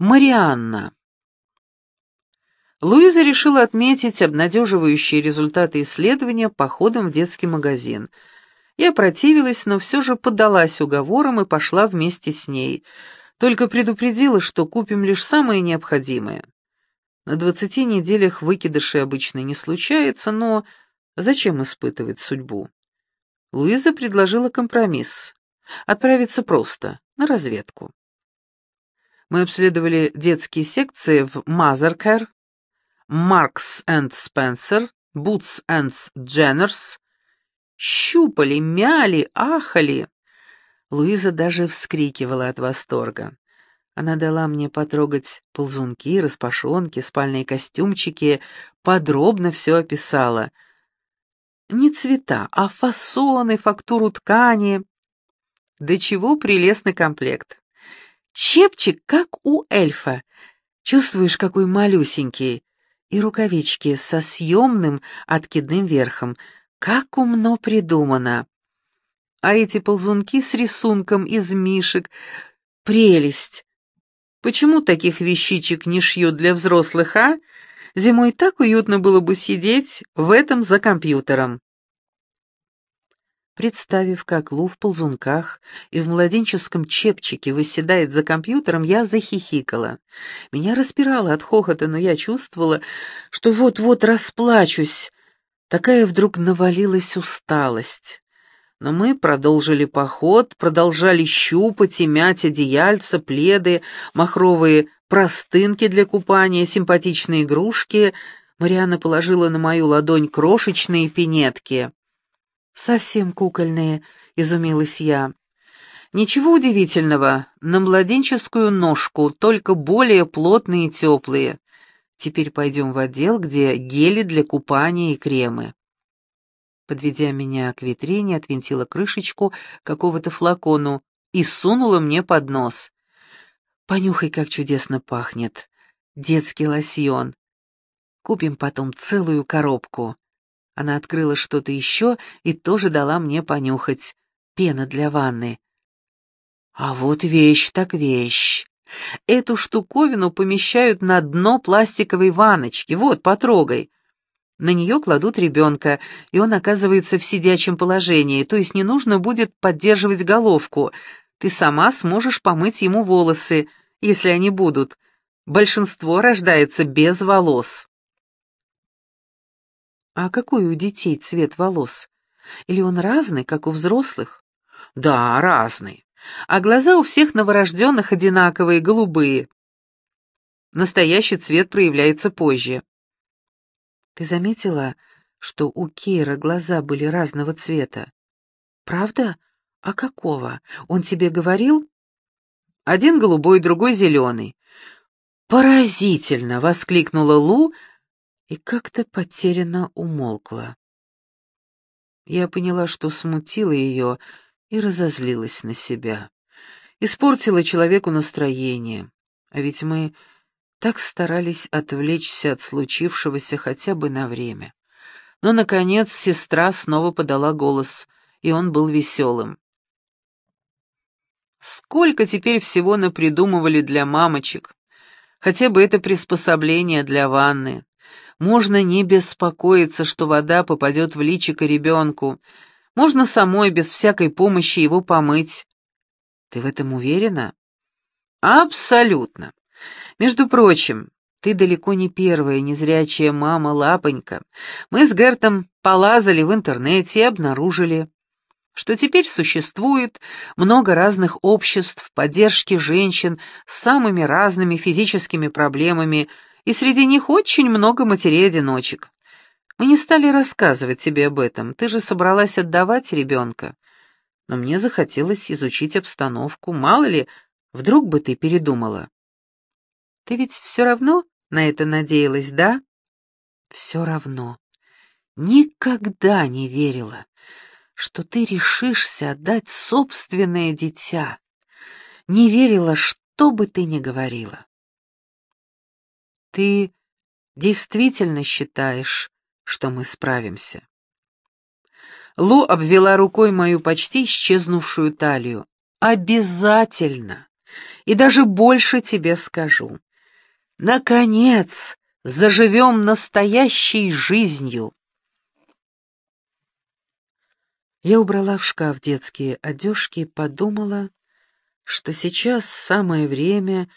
Марианна. Луиза решила отметить обнадеживающие результаты исследования походом в детский магазин. Я противилась, но все же поддалась уговорам и пошла вместе с ней. Только предупредила, что купим лишь самое необходимое. На двадцати неделях выкидыши обычно не случается, но зачем испытывать судьбу? Луиза предложила компромисс. Отправиться просто, на разведку. Мы обследовали детские секции в Мазеркер, Маркс энд Спенсер, Бутс энд Дженнерс. Щупали, мяли, ахали. Луиза даже вскрикивала от восторга. Она дала мне потрогать ползунки, распашонки, спальные костюмчики, подробно все описала. Не цвета, а фасоны, фактуру ткани. Да чего прелестный комплект. Чепчик, как у эльфа. Чувствуешь, какой малюсенький. И рукавички со съемным откидным верхом. Как умно придумано. А эти ползунки с рисунком из мишек. Прелесть. Почему таких вещичек не шьют для взрослых, а? Зимой так уютно было бы сидеть в этом за компьютером. Представив, как Лу в ползунках и в младенческом чепчике выседает за компьютером, я захихикала. Меня распирало от хохота, но я чувствовала, что вот-вот расплачусь. Такая вдруг навалилась усталость. Но мы продолжили поход, продолжали щупать и мять одеяльца, пледы, махровые простынки для купания, симпатичные игрушки. Марианна положила на мою ладонь крошечные пинетки. «Совсем кукольные», — изумилась я. «Ничего удивительного, на младенческую ножку, только более плотные и теплые. Теперь пойдем в отдел, где гели для купания и кремы». Подведя меня к витрине, отвинтила крышечку какого-то флакону и сунула мне под нос. «Понюхай, как чудесно пахнет. Детский лосьон. Купим потом целую коробку». Она открыла что-то еще и тоже дала мне понюхать. Пена для ванны. А вот вещь так вещь. Эту штуковину помещают на дно пластиковой ванночки. Вот, потрогай. На нее кладут ребенка, и он оказывается в сидячем положении, то есть не нужно будет поддерживать головку. Ты сама сможешь помыть ему волосы, если они будут. Большинство рождается без волос. А какой у детей цвет волос? Или он разный, как у взрослых? Да, разный. А глаза у всех новорожденных одинаковые, голубые. Настоящий цвет проявляется позже. Ты заметила, что у Кейра глаза были разного цвета? Правда? А какого? Он тебе говорил? Один голубой, другой зеленый. «Поразительно!» — воскликнула Лу, и как-то потерянно умолкла. Я поняла, что смутила ее и разозлилась на себя. Испортила человеку настроение, а ведь мы так старались отвлечься от случившегося хотя бы на время. Но, наконец, сестра снова подала голос, и он был веселым. Сколько теперь всего напридумывали для мамочек. Хотя бы это приспособление для ванны. Можно не беспокоиться, что вода попадет в личико ребенку. Можно самой без всякой помощи его помыть. Ты в этом уверена? Абсолютно. Между прочим, ты далеко не первая незрячая мама-лапонька. Мы с Гертом полазали в интернете и обнаружили, что теперь существует много разных обществ поддержки женщин с самыми разными физическими проблемами, и среди них очень много матерей-одиночек. Мы не стали рассказывать тебе об этом, ты же собралась отдавать ребенка. Но мне захотелось изучить обстановку, мало ли, вдруг бы ты передумала. Ты ведь все равно на это надеялась, да? Все равно. Никогда не верила, что ты решишься отдать собственное дитя. Не верила, что бы ты ни говорила. Ты действительно считаешь, что мы справимся?» Лу обвела рукой мою почти исчезнувшую талию. «Обязательно! И даже больше тебе скажу. Наконец, заживем настоящей жизнью. Я убрала в шкаф детские одежки и подумала, что сейчас самое время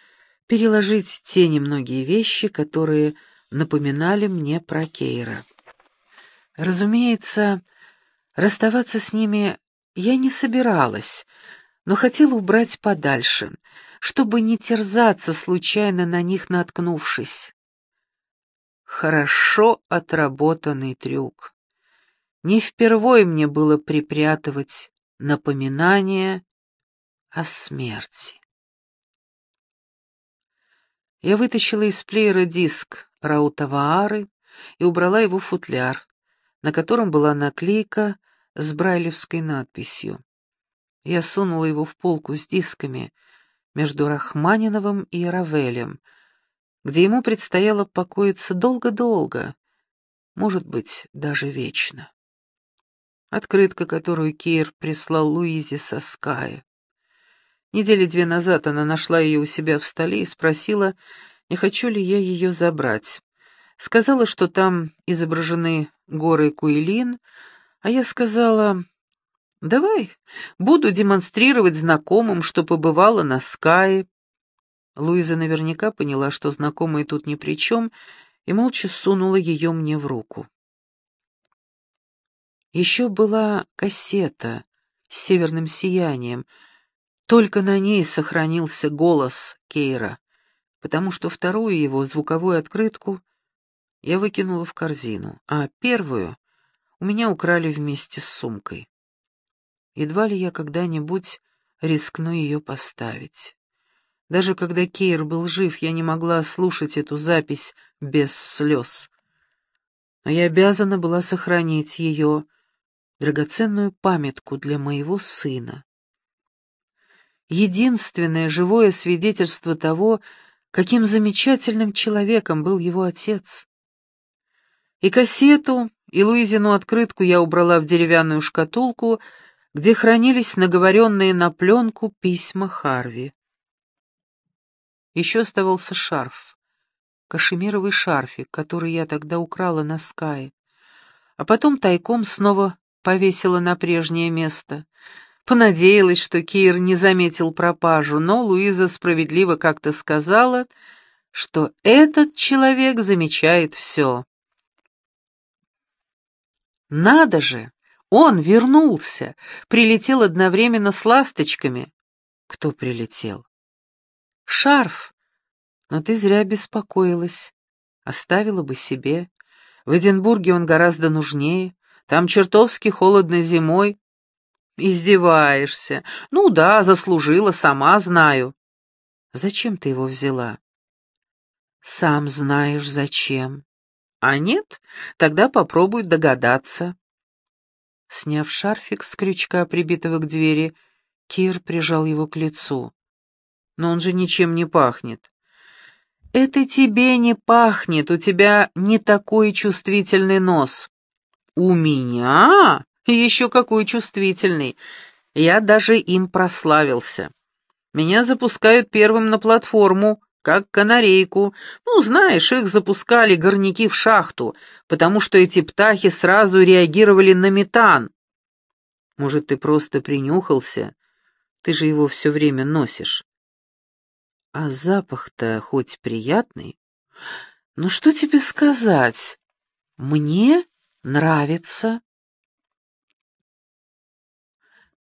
переложить те немногие вещи, которые напоминали мне про Кейра. Разумеется, расставаться с ними я не собиралась, но хотела убрать подальше, чтобы не терзаться, случайно на них наткнувшись. Хорошо отработанный трюк. Не впервой мне было припрятывать напоминание о смерти. Я вытащила из плеера диск Раутаваары и убрала его в футляр, на котором была наклейка с брайлевской надписью. Я сунула его в полку с дисками между Рахманиновым и Равелем, где ему предстояло покоиться долго-долго, может быть, даже вечно. Открытка, которую Кейр прислал Луизе со Ская. Недели две назад она нашла ее у себя в столе и спросила, не хочу ли я ее забрать. Сказала, что там изображены горы Куилин, а я сказала, «Давай, буду демонстрировать знакомым, что побывала на Скае». Луиза наверняка поняла, что знакомые тут ни при чем, и молча сунула ее мне в руку. Еще была кассета с северным сиянием, только на ней сохранился голос Кейра, потому что вторую его звуковую открытку я выкинула в корзину, а первую у меня украли вместе с сумкой. Едва ли я когда-нибудь рискну ее поставить. Даже когда Кейр был жив, я не могла слушать эту запись без слез. Но я обязана была сохранить ее, драгоценную памятку для моего сына. Единственное живое свидетельство того, каким замечательным человеком был его отец. И кассету, и Луизину открытку я убрала в деревянную шкатулку, где хранились наговоренные на пленку письма Харви. Еще оставался шарф, кашемировый шарфик, который я тогда украла на Скай, а потом тайком снова повесила на прежнее место. Понадеялась, что Кир не заметил пропажу, но Луиза справедливо как-то сказала, что этот человек замечает все. Надо же! Он вернулся, прилетел одновременно с ласточками. Кто прилетел? Шарф. Но ты зря беспокоилась. Оставила бы себе. В Эдинбурге он гораздо нужнее. Там чертовски холодно зимой. Издеваешься. Ну да, заслужила, сама знаю. Зачем ты его взяла? Сам знаешь, зачем. А нет, тогда попробуй догадаться. Сняв шарфик с крючка, прибитого к двери, Кир прижал его к лицу. Но он же ничем не пахнет. Это тебе не пахнет, у тебя не такой чувствительный нос. У меня? Еще какой чувствительный. Я даже им прославился. Меня запускают первым на платформу, как канарейку. Ну, знаешь, их запускали горняки в шахту, потому что эти птахи сразу реагировали на метан. Может, ты просто принюхался? Ты же его все время носишь. А запах-то хоть приятный. Ну, что тебе сказать? Мне нравится.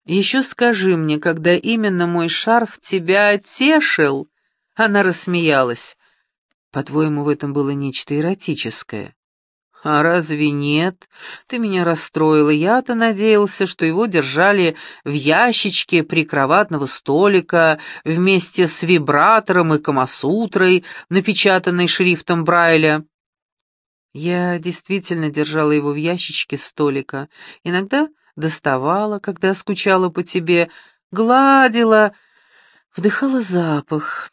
Еще скажи мне, когда именно мой шарф тебя отешил?» Она рассмеялась. «По-твоему, в этом было нечто эротическое?» «А разве нет? Ты меня расстроила. Я-то надеялся, что его держали в ящичке прикроватного столика вместе с вибратором и камасутрой, напечатанной шрифтом Брайля». Я действительно держала его в ящичке столика. Иногда доставала, когда скучала по тебе, гладила, вдыхала запах.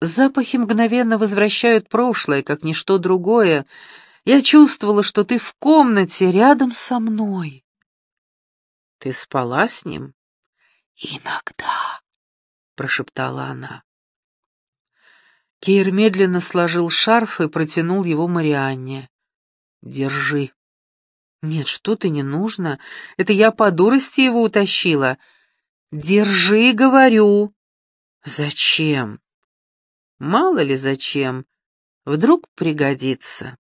Запахи мгновенно возвращают прошлое, как ничто другое. Я чувствовала, что ты в комнате рядом со мной. Ты спала с ним? Иногда. прошептала она. Кейр медленно сложил шарф и протянул его Марианне. «Держи». «Нет, что ты, не нужно. Это я по дурости его утащила. Держи, говорю». «Зачем?» «Мало ли зачем. Вдруг пригодится».